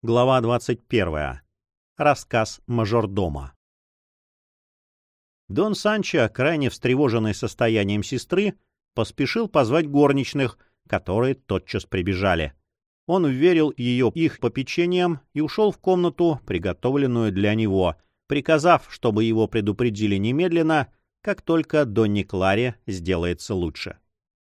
Глава 21. Рассказ мажордома. Дон Санчо, крайне встревоженный состоянием сестры, поспешил позвать горничных, которые тотчас прибежали. Он уверил ее их попечением и ушел в комнату, приготовленную для него, приказав, чтобы его предупредили немедленно, как только Донне Кларе сделается лучше.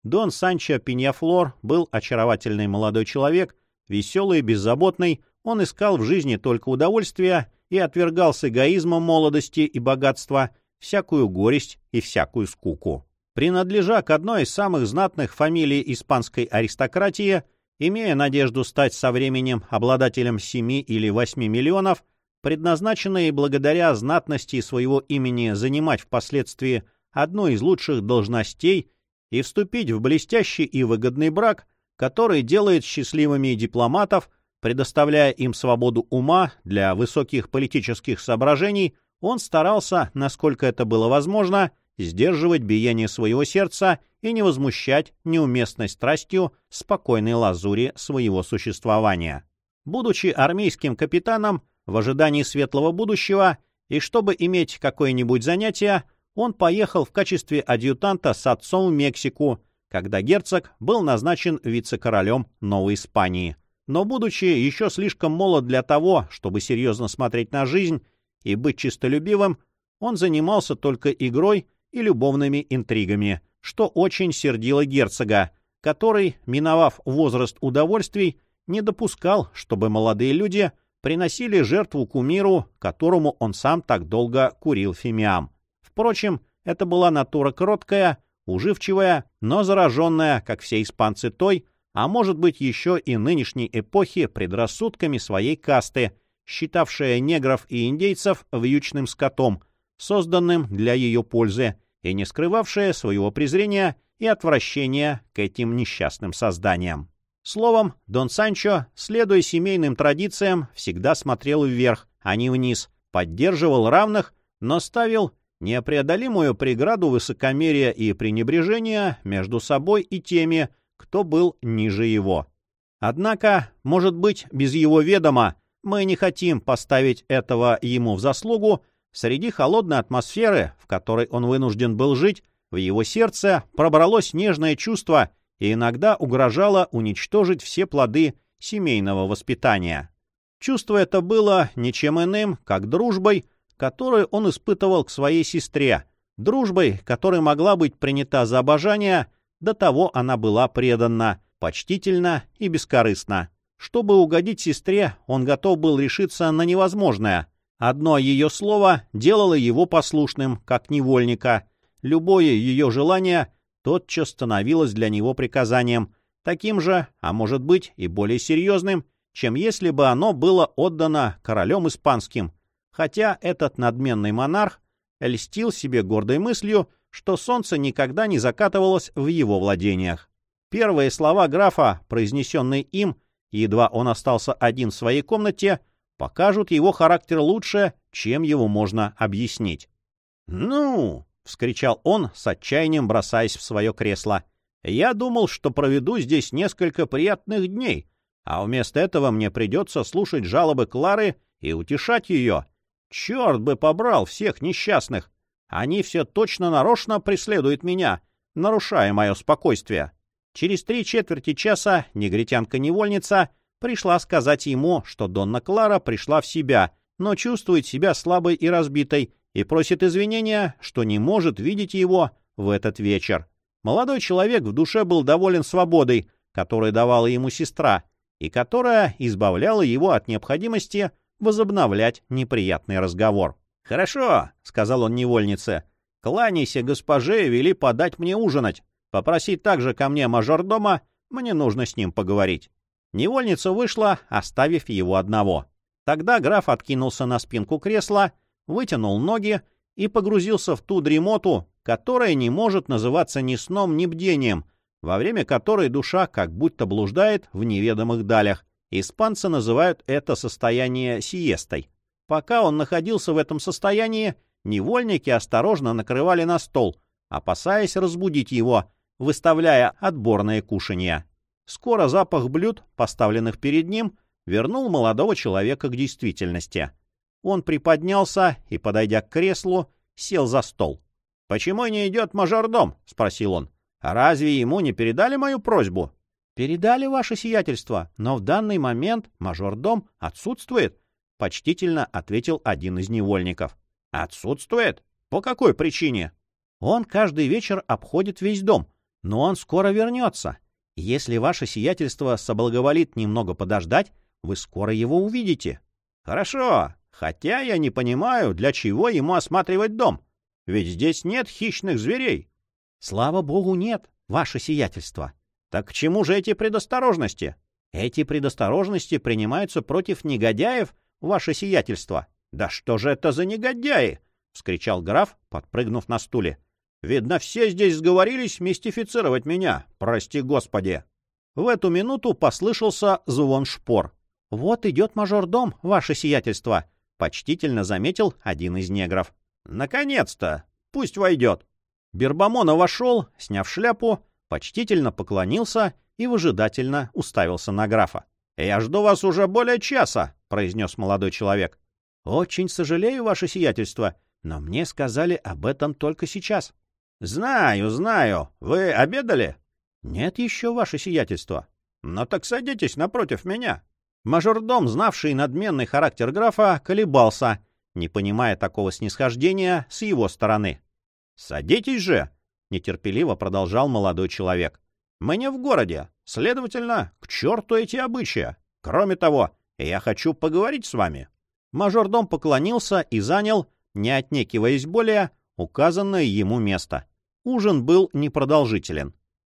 Дон Санчо Пиньяфлор был очаровательный молодой человек, веселый и беззаботный, он искал в жизни только удовольствия и отвергал с эгоизмом молодости и богатства всякую горесть и всякую скуку. Принадлежа к одной из самых знатных фамилий испанской аристократии, имея надежду стать со временем обладателем семи или восьми миллионов, предназначенный благодаря знатности своего имени занимать впоследствии одну из лучших должностей и вступить в блестящий и выгодный брак, который делает счастливыми дипломатов – Предоставляя им свободу ума для высоких политических соображений, он старался, насколько это было возможно, сдерживать биение своего сердца и не возмущать неуместной страстью спокойной лазури своего существования. Будучи армейским капитаном в ожидании светлого будущего и чтобы иметь какое-нибудь занятие, он поехал в качестве адъютанта с отцом в Мексику, когда герцог был назначен вице-королем Новой Испании но, будучи еще слишком молод для того, чтобы серьезно смотреть на жизнь и быть чистолюбивым, он занимался только игрой и любовными интригами, что очень сердило герцога, который, миновав возраст удовольствий, не допускал, чтобы молодые люди приносили жертву кумиру, которому он сам так долго курил фимиам. Впрочем, это была натура кроткая, уживчивая, но зараженная, как все испанцы той, а может быть еще и нынешней эпохи предрассудками своей касты, считавшая негров и индейцев вьючным скотом, созданным для ее пользы, и не скрывавшая своего презрения и отвращения к этим несчастным созданиям. Словом, Дон Санчо, следуя семейным традициям, всегда смотрел вверх, а не вниз, поддерживал равных, но ставил непреодолимую преграду высокомерия и пренебрежения между собой и теми, кто был ниже его. Однако, может быть, без его ведома, мы не хотим поставить этого ему в заслугу, среди холодной атмосферы, в которой он вынужден был жить, в его сердце пробралось нежное чувство и иногда угрожало уничтожить все плоды семейного воспитания. Чувство это было ничем иным, как дружбой, которую он испытывал к своей сестре, дружбой, которая могла быть принята за обожание – до того она была предана, почтительна и бескорыстна. Чтобы угодить сестре, он готов был решиться на невозможное. Одно ее слово делало его послушным, как невольника. Любое ее желание тотчас становилось для него приказанием, таким же, а может быть и более серьезным, чем если бы оно было отдано королем испанским. Хотя этот надменный монарх льстил себе гордой мыслью, что солнце никогда не закатывалось в его владениях. Первые слова графа, произнесенные им, едва он остался один в своей комнате, покажут его характер лучше, чем его можно объяснить. «Ну!» — вскричал он, с отчаянием бросаясь в свое кресло. «Я думал, что проведу здесь несколько приятных дней, а вместо этого мне придется слушать жалобы Клары и утешать ее. Черт бы побрал всех несчастных! Они все точно нарочно преследуют меня, нарушая мое спокойствие. Через три четверти часа негритянка-невольница пришла сказать ему, что Донна Клара пришла в себя, но чувствует себя слабой и разбитой, и просит извинения, что не может видеть его в этот вечер. Молодой человек в душе был доволен свободой, которую давала ему сестра, и которая избавляла его от необходимости возобновлять неприятный разговор. «Хорошо», — сказал он невольнице. «Кланяйся госпоже и вели подать мне ужинать. Попроси также ко мне мажордома, мне нужно с ним поговорить». Невольница вышла, оставив его одного. Тогда граф откинулся на спинку кресла, вытянул ноги и погрузился в ту дремоту, которая не может называться ни сном, ни бдением, во время которой душа как будто блуждает в неведомых далях. Испанцы называют это состояние сиестой. Пока он находился в этом состоянии, невольники осторожно накрывали на стол, опасаясь разбудить его, выставляя отборные кушанья. Скоро запах блюд, поставленных перед ним, вернул молодого человека к действительности. Он приподнялся и, подойдя к креслу, сел за стол. — Почему не идет мажордом? — спросил он. — Разве ему не передали мою просьбу? — Передали, ваше сиятельство, но в данный момент мажордом отсутствует, — почтительно ответил один из невольников. — Отсутствует? По какой причине? Он каждый вечер обходит весь дом, но он скоро вернется. Если ваше сиятельство соблаговолит немного подождать, вы скоро его увидите. — Хорошо, хотя я не понимаю, для чего ему осматривать дом. Ведь здесь нет хищных зверей. — Слава богу, нет, ваше сиятельство. Так к чему же эти предосторожности? Эти предосторожности принимаются против негодяев, ваше сиятельство. Да что же это за негодяи? — вскричал граф, подпрыгнув на стуле. — Видно, все здесь сговорились мистифицировать меня, прости господи. В эту минуту послышался звон шпор. — Вот идет мажордом, ваше сиятельство, — почтительно заметил один из негров. — Наконец-то! Пусть войдет. Бербамона вошел, сняв шляпу, почтительно поклонился и выжидательно уставился на графа. — Я жду вас уже более часа, — произнес молодой человек. — Очень сожалею, ваше сиятельство, но мне сказали об этом только сейчас. — Знаю, знаю. Вы обедали? — Нет еще, ваше сиятельство. — Ну так садитесь напротив меня. Мажордом, знавший надменный характер графа, колебался, не понимая такого снисхождения с его стороны. — Садитесь же! — нетерпеливо продолжал молодой человек. — Мы не в городе, следовательно, к черту эти обычаи. Кроме того, я хочу поговорить с вами. Мажордом поклонился и занял, не отнекиваясь более, указанное ему место. Ужин был непродолжителен.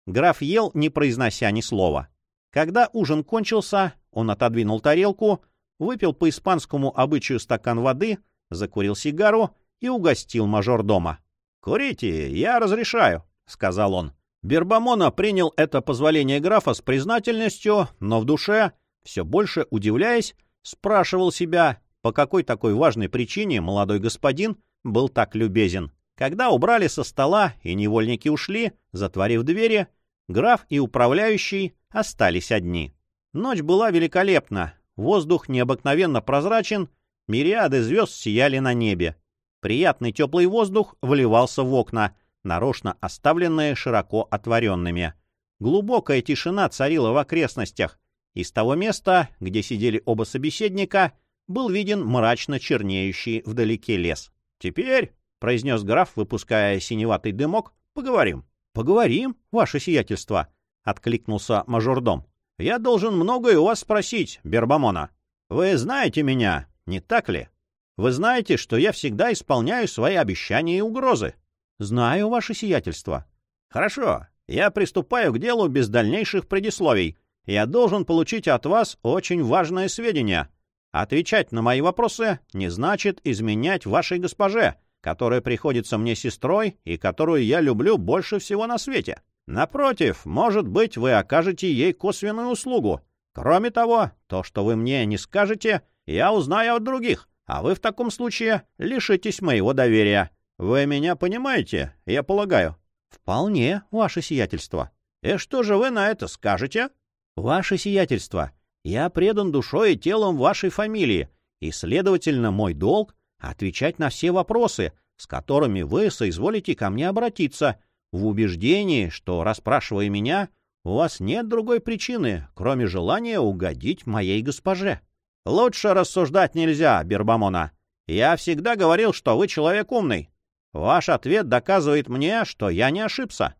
Граф ел, не произнося ни слова. Когда ужин кончился, он отодвинул тарелку, выпил по испанскому обычаю стакан воды, закурил сигару и угостил мажордома. «Курите, я разрешаю», — сказал он. Бербамона принял это позволение графа с признательностью, но в душе, все больше удивляясь, спрашивал себя, по какой такой важной причине молодой господин был так любезен. Когда убрали со стола и невольники ушли, затворив двери, граф и управляющий остались одни. Ночь была великолепна, воздух необыкновенно прозрачен, мириады звезд сияли на небе. Приятный теплый воздух вливался в окна, нарочно оставленные широко отворенными. Глубокая тишина царила в окрестностях. Из того места, где сидели оба собеседника, был виден мрачно чернеющий вдалеке лес. «Теперь», — произнес граф, выпуская синеватый дымок, — «поговорим». «Поговорим, ваше сиятельство», — откликнулся мажордом. «Я должен многое у вас спросить, Бербамона. Вы знаете меня, не так ли? Вы знаете, что я всегда исполняю свои обещания и угрозы». «Знаю, ваше сиятельство». «Хорошо. Я приступаю к делу без дальнейших предисловий. Я должен получить от вас очень важное сведения, Отвечать на мои вопросы не значит изменять вашей госпоже, которая приходится мне сестрой и которую я люблю больше всего на свете. Напротив, может быть, вы окажете ей косвенную услугу. Кроме того, то, что вы мне не скажете, я узнаю от других, а вы в таком случае лишитесь моего доверия. Вы меня понимаете, я полагаю? — Вполне, ваше сиятельство. — И что же вы на это скажете? — Ваше сиятельство, я предан душой и телом вашей фамилии, и, следовательно, мой долг — отвечать на все вопросы, с которыми вы соизволите ко мне обратиться, в убеждении, что, расспрашивая меня, у вас нет другой причины, кроме желания угодить моей госпоже. Лучше рассуждать нельзя, Бербамона. Я всегда говорил, что вы человек умный. Ваш ответ доказывает мне, что я не ошибся.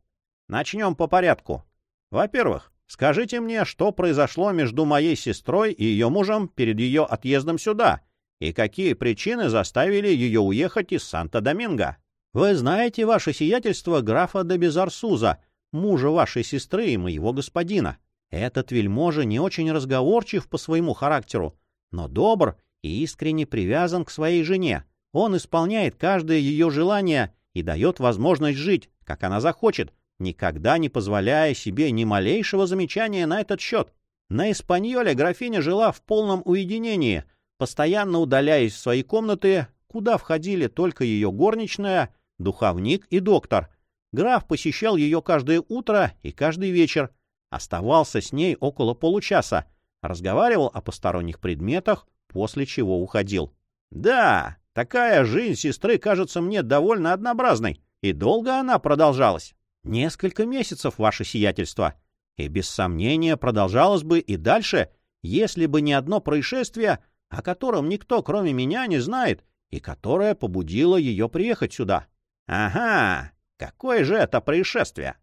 Начнем по порядку. Во-первых, Скажите мне, что произошло между моей сестрой и ее мужем перед ее отъездом сюда, и какие причины заставили ее уехать из Санта-Доминго? Вы знаете ваше сиятельство графа де Безарсуза, мужа вашей сестры и моего господина. Этот вельможа не очень разговорчив по своему характеру, но добр и искренне привязан к своей жене. Он исполняет каждое ее желание и дает возможность жить, как она захочет, никогда не позволяя себе ни малейшего замечания на этот счет. На Испаньоле графиня жила в полном уединении, постоянно удаляясь в свои комнаты, куда входили только ее горничная, духовник и доктор. Граф посещал ее каждое утро и каждый вечер, оставался с ней около получаса, разговаривал о посторонних предметах, после чего уходил. «Да, такая жизнь сестры кажется мне довольно однообразной. И долго она продолжалась?» «Несколько месяцев, ваше сиятельство. И без сомнения продолжалось бы и дальше, если бы не одно происшествие, о котором никто, кроме меня, не знает, и которое побудило ее приехать сюда». «Ага, какое же это происшествие?»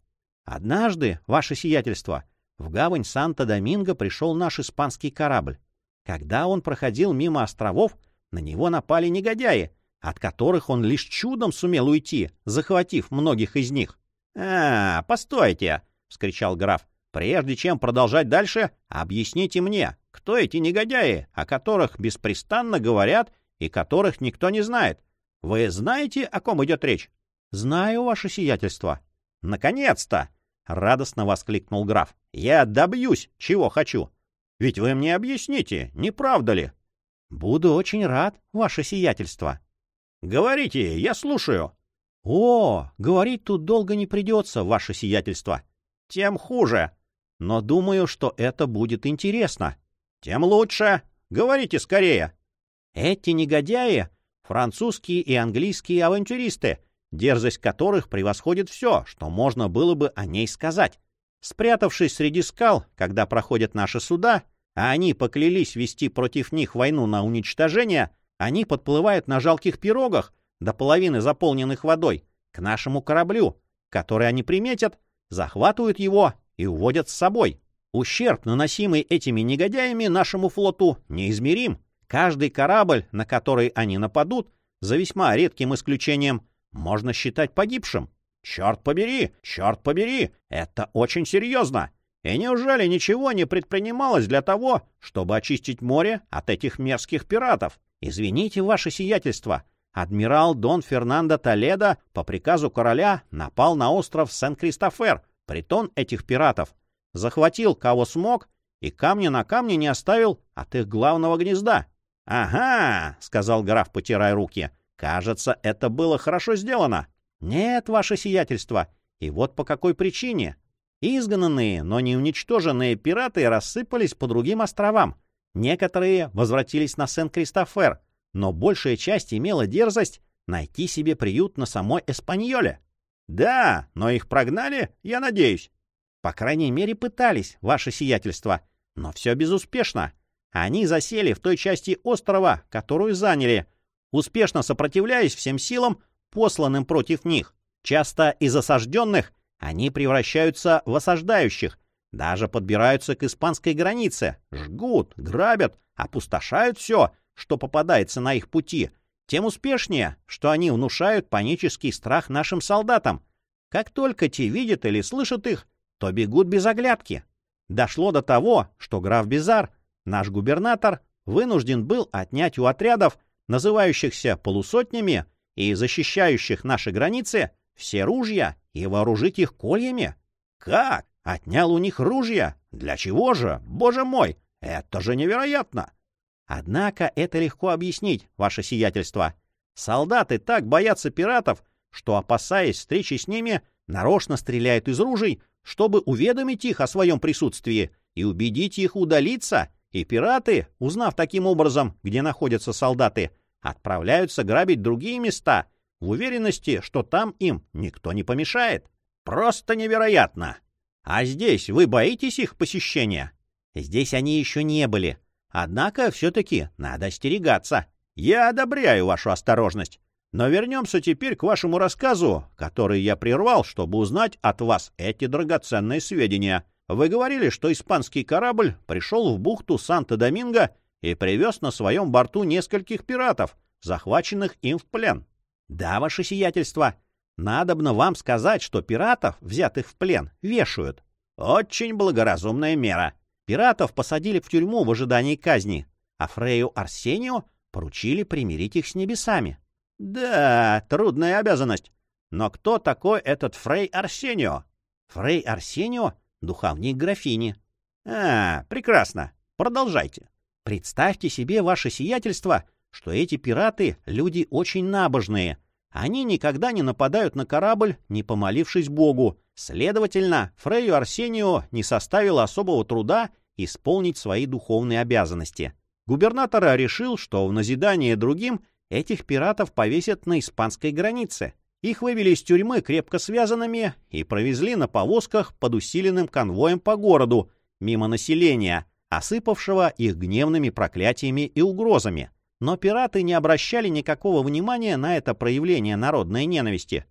«Однажды, ваше сиятельство, в гавань Санта-Доминго пришел наш испанский корабль. Когда он проходил мимо островов, на него напали негодяи, от которых он лишь чудом сумел уйти, захватив многих из них. — А, постойте! — вскричал граф. — Прежде чем продолжать дальше, объясните мне, кто эти негодяи, о которых беспрестанно говорят и которых никто не знает. Вы знаете, о ком идет речь? — Знаю, ваше сиятельство. — Наконец-то! — радостно воскликнул граф. — Я добьюсь, чего хочу. Ведь вы мне объясните, не правда ли? — Буду очень рад, ваше сиятельство. — Говорите, я слушаю. — О, говорить тут долго не придется, ваше сиятельство. — Тем хуже. Но думаю, что это будет интересно. — Тем лучше. Говорите скорее. Эти негодяи — французские и английские авантюристы — дерзость которых превосходит все, что можно было бы о ней сказать. Спрятавшись среди скал, когда проходят наши суда, а они поклялись вести против них войну на уничтожение, они подплывают на жалких пирогах, до половины заполненных водой, к нашему кораблю, который они приметят, захватывают его и уводят с собой. Ущерб, наносимый этими негодяями нашему флоту, неизмерим. Каждый корабль, на который они нападут, за весьма редким исключением, можно считать погибшим. Черт побери, черт побери, это очень серьезно. И неужели ничего не предпринималось для того, чтобы очистить море от этих мерзких пиратов? Извините, ваше сиятельство, адмирал Дон Фернандо Толедо по приказу короля напал на остров Сен-Кристофер, притон этих пиратов, захватил кого смог и камня на камне не оставил от их главного гнезда. — Ага, — сказал граф, потирая руки, Кажется, это было хорошо сделано. Нет, ваше сиятельство. И вот по какой причине. Изгнанные, но не уничтоженные пираты рассыпались по другим островам. Некоторые возвратились на Сен-Кристофер, но большая часть имела дерзость найти себе приют на самой Эспаньоле. Да, но их прогнали, я надеюсь. По крайней мере, пытались, ваше сиятельство, но все безуспешно. Они засели в той части острова, которую заняли, успешно сопротивляясь всем силам, посланным против них. Часто из осажденных они превращаются в осаждающих, даже подбираются к испанской границе, жгут, грабят, опустошают все, что попадается на их пути, тем успешнее, что они внушают панический страх нашим солдатам. Как только те видят или слышат их, то бегут без оглядки. Дошло до того, что граф Безар, наш губернатор, вынужден был отнять у отрядов называющихся полусотнями и защищающих наши границы, все ружья и вооружить их кольями? Как? Отнял у них ружья? Для чего же? Боже мой, это же невероятно! Однако это легко объяснить, ваше сиятельство. Солдаты так боятся пиратов, что, опасаясь встречи с ними, нарочно стреляют из ружей, чтобы уведомить их о своем присутствии и убедить их удалиться, и пираты, узнав таким образом, где находятся солдаты, отправляются грабить другие места в уверенности, что там им никто не помешает. Просто невероятно! А здесь вы боитесь их посещения? Здесь они еще не были. Однако все-таки надо остерегаться. Я одобряю вашу осторожность. Но вернемся теперь к вашему рассказу, который я прервал, чтобы узнать от вас эти драгоценные сведения. Вы говорили, что испанский корабль пришел в бухту Санта-Доминго и привез на своем борту нескольких пиратов, захваченных им в плен. Да, ваше сиятельство, надобно вам сказать, что пиратов, взятых в плен, вешают. Очень благоразумная мера. Пиратов посадили в тюрьму в ожидании казни, а Фрею Арсению поручили примирить их с небесами. Да, трудная обязанность. Но кто такой этот Фрей Арсенио? Фрей Арсенио — духовник графини. А, прекрасно. Продолжайте. Представьте себе ваше сиятельство, что эти пираты — люди очень набожные. Они никогда не нападают на корабль, не помолившись Богу. Следовательно, Фрею Арсению не составило особого труда исполнить свои духовные обязанности. Губернатор решил, что в назидание другим этих пиратов повесят на испанской границе. Их вывели из тюрьмы крепко связанными и провезли на повозках под усиленным конвоем по городу, мимо населения, осыпавшего их гневными проклятиями и угрозами. Но пираты не обращали никакого внимания на это проявление народной ненависти.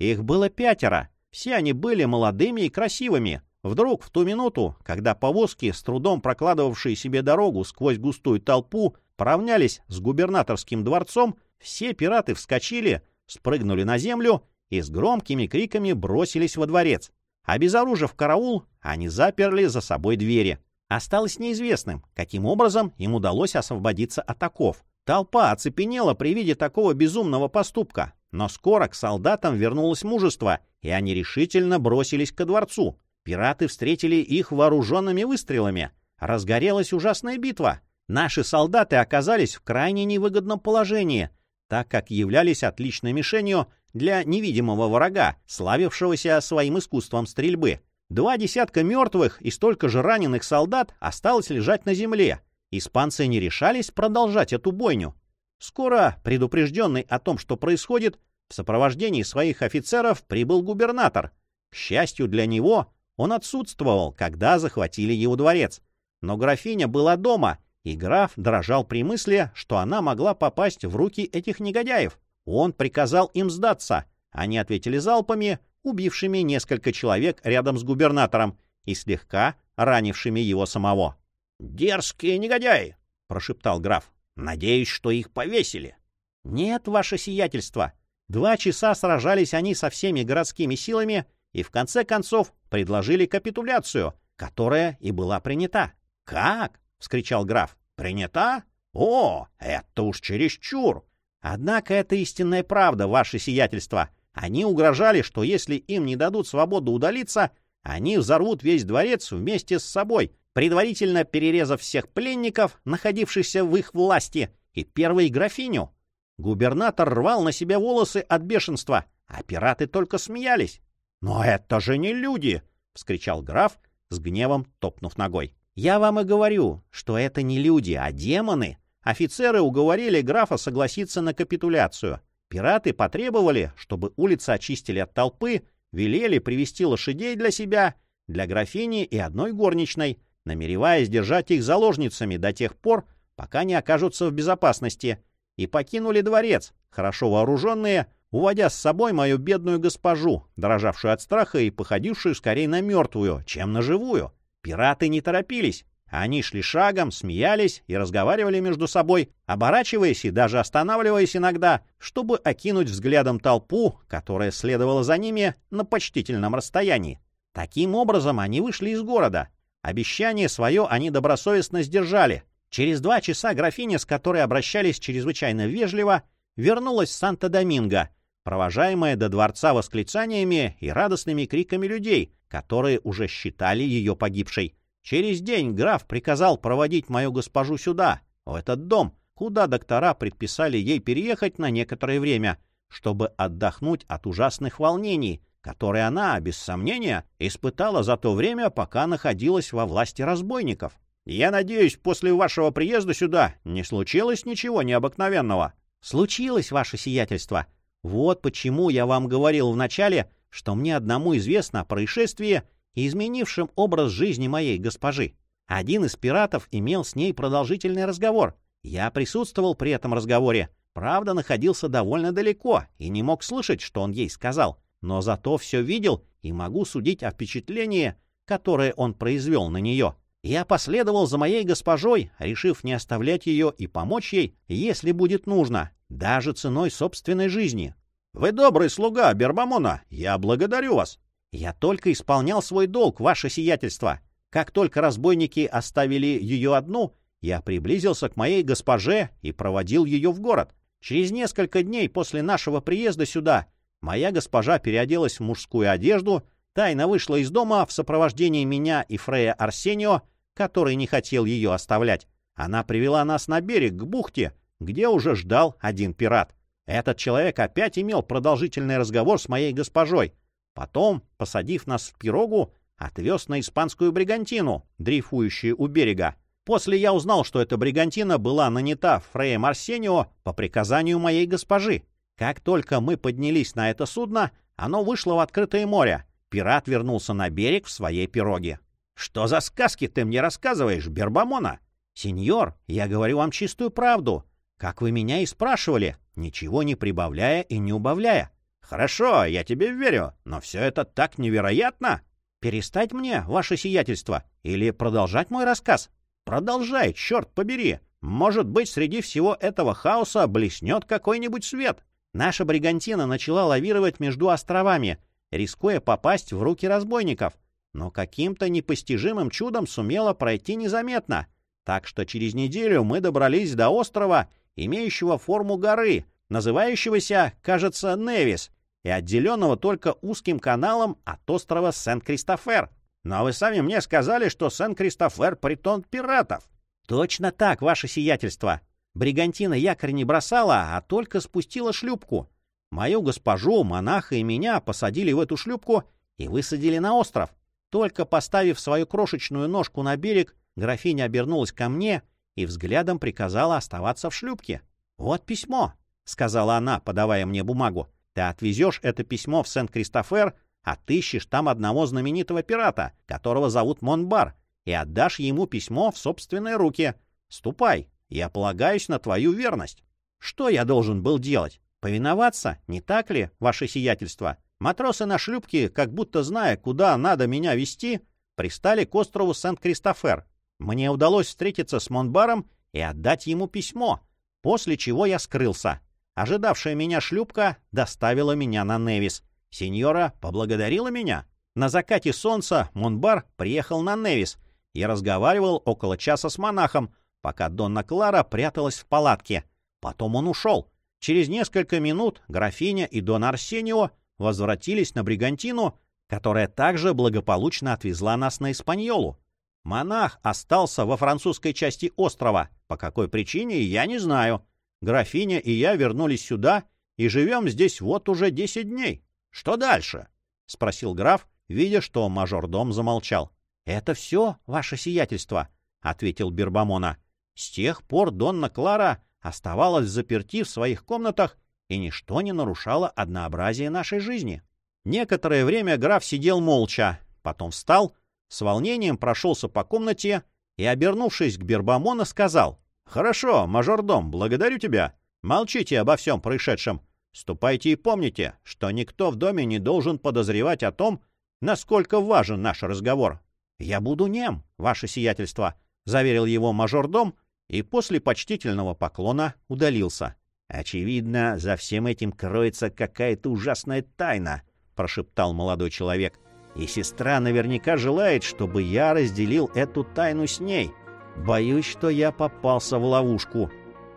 Их было пятеро, все они были молодыми и красивыми. Вдруг в ту минуту, когда повозки, с трудом прокладывавшие себе дорогу сквозь густую толпу, поравнялись с губернаторским дворцом, все пираты вскочили, спрыгнули на землю и с громкими криками бросились во дворец. Обезоружив караул, они заперли за собой двери. Осталось неизвестным, каким образом им удалось освободиться от оков. Толпа оцепенела при виде такого безумного поступка, но скоро к солдатам вернулось мужество, и они решительно бросились ко дворцу. Пираты встретили их вооруженными выстрелами. Разгорелась ужасная битва. Наши солдаты оказались в крайне невыгодном положении, так как являлись отличной мишенью для невидимого врага, славившегося своим искусством стрельбы. Два десятка мертвых и столько же раненых солдат осталось лежать на земле. Испанцы не решались продолжать эту бойню. Скоро, предупрежденный о том, что происходит, в сопровождении своих офицеров прибыл губернатор. К счастью для него, он отсутствовал, когда захватили его дворец. Но графиня была дома, и граф дрожал при мысли, что она могла попасть в руки этих негодяев. Он приказал им сдаться. Они ответили залпами, убившими несколько человек рядом с губернатором и слегка ранившими его самого. «Дерзкие негодяи!» — прошептал граф. «Надеюсь, что их повесили». «Нет, ваше сиятельство. Два часа сражались они со всеми городскими силами и в конце концов предложили капитуляцию, которая и была принята». «Как?» — вскричал граф. «Принята? О, это уж чересчур! Однако это истинная правда, ваше сиятельство. Они угрожали, что если им не дадут свободу удалиться, они взорвут весь дворец вместе с собой, предварительно перерезав всех пленников, находившихся в их власти, и первой графиню. Губернатор рвал на себе волосы от бешенства, а пираты только смеялись. «Но это же не люди!» — вскричал граф, с гневом топнув ногой. «Я вам и говорю, что это не люди, а демоны!» Офицеры уговорили графа согласиться на капитуляцию. Пираты потребовали, чтобы улицы очистили от толпы, велели привести лошадей для себя, для графини и одной горничной, намереваясь держать их заложницами до тех пор, пока не окажутся в безопасности, и покинули дворец, хорошо вооруженные, уводя с собой мою бедную госпожу, дрожавшую от страха и походившую скорее на мертвую, чем на живую. Пираты не торопились, они шли шагом, смеялись и разговаривали между собой, оборачиваясь и даже останавливаясь иногда, чтобы окинуть взглядом толпу, которая следовала за ними на почтительном расстоянии. Таким образом они вышли из города. Обещание свое они добросовестно сдержали. Через два часа графиня, с которой обращались чрезвычайно вежливо, вернулась в Санто-Доминго, провожаемая до дворца восклицаниями и радостными криками людей, которые уже считали ее погибшей. Через день граф приказал проводить мою госпожу сюда, в этот дом, куда доктора предписали ей переехать на некоторое время, чтобы отдохнуть от ужасных волнений, которые она, без сомнения, испытала за то время, пока находилась во власти разбойников. Я надеюсь, после вашего приезда сюда не случилось ничего необыкновенного. Случилось, ваше сиятельство. Вот почему я вам говорил вначале, что мне одному известно о происшествии, изменившим образ жизни моей госпожи. Один из пиратов имел с ней продолжительный разговор. Я присутствовал при этом разговоре. Правда, находился довольно далеко и не мог слышать, что он ей сказал. Но зато все видел и могу судить о впечатлении, которое он произвел на нее. Я последовал за моей госпожой, решив не оставлять ее и помочь ей, если будет нужно, даже ценой собственной жизни. — Вы добрый слуга, Бербамона, я благодарю вас. Я только исполнял свой долг, ваше сиятельство. Как только разбойники оставили ее одну, я приблизился к моей госпоже и проводил ее в город. Через несколько дней после нашего приезда сюда моя госпожа переоделась в мужскую одежду, тайно вышла из дома в сопровождении меня и Фрея Арсенио, который не хотел ее оставлять. Она привела нас на берег, к бухте, где уже ждал один пират. Этот человек опять имел продолжительный разговор с моей госпожой, Потом, посадив нас в пирогу, отвез на испанскую бригантину, дрейфующую у берега. После я узнал, что эта бригантина была нанята Фреем Арсенио по приказанию моей госпожи. Как только мы поднялись на это судно, оно вышло в открытое море. Пират вернулся на берег в своей пироге. «Что за сказки ты мне рассказываешь, Бербамона?» «Сеньор, я говорю вам чистую правду. Как вы меня и спрашивали, ничего не прибавляя и не убавляя». «Хорошо, я тебе верю, но все это так невероятно!» «Перестать мне, ваше сиятельство, или продолжать мой рассказ?» «Продолжай, черт побери! Может быть, среди всего этого хаоса блеснет какой-нибудь свет!» Наша бригантина начала лавировать между островами, рискуя попасть в руки разбойников, но каким-то непостижимым чудом сумела пройти незаметно. Так что через неделю мы добрались до острова, имеющего форму горы, называющегося, кажется, Невис, и отделенного только узким каналом от острова Сент-Кристофер. Но вы сами мне сказали, что Сен-Кристофер — притон пиратов. — Точно так, ваше сиятельство. Бригантина якорь не бросала, а только спустила шлюпку. Мою госпожу, монаха и меня посадили в эту шлюпку и высадили на остров. Только поставив свою крошечную ножку на берег, графиня обернулась ко мне и взглядом приказала оставаться в шлюпке. — Вот письмо, — сказала она, подавая мне бумагу. — Ты отвезешь это письмо в Сент-Кристофер отыщешь там одного знаменитого пирата, которого зовут Монбар, и отдашь ему письмо в собственные руки. Ступай, я полагаюсь на твою верность. Что я должен был делать? Повиноваться, не так ли, ваше сиятельство? Матросы на шлюпке, как будто зная, куда надо меня вести, пристали к острову Сент-Кристофер. Мне удалось встретиться с Монбаром и отдать ему письмо, после чего я скрылся. Ожидавшая меня шлюпка доставила меня на Невис — Сеньора поблагодарила меня. На закате солнца Монбар приехал на Невис и разговаривал около часа с монахом, пока Донна Клара пряталась в палатке. Потом он ушел. Через несколько минут графиня и Дон Арсенио возвратились на Бригантину, которая также благополучно отвезла нас на Испаньолу. Монах остался во французской части острова. По какой причине, я не знаю. Графиня и я вернулись сюда и живем здесь вот уже десять дней. Что дальше? — спросил граф, видя, что мажордом замолчал. — Это все, ваше сиятельство, — ответил Бербамона. С тех пор Донна Клара оставалась заперти в своих комнатах, и ничто не нарушало однообразие нашей жизни. Некоторое время граф сидел молча, потом встал, с волнением прошелся по комнате и, обернувшись к Бербамона, сказал, «Хорошо, мажордом, благодарю тебя. Молчите обо всем происшедшем. Ступайте и помните, что никто в доме не должен подозревать о том, насколько важен наш разговор. — Я буду нем, ваше сиятельство, — заверил его мажордом и после почтительного поклона удалился. — Очевидно, за всем этим кроется какая-то ужасная тайна, — прошептал молодой человек. — И сестра наверняка желает, чтобы я разделил эту тайну с ней. Боюсь, что я попался в ловушку.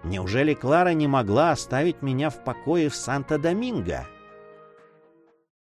Неужели Клара не могла оставить меня в покое в Санто-Доминго?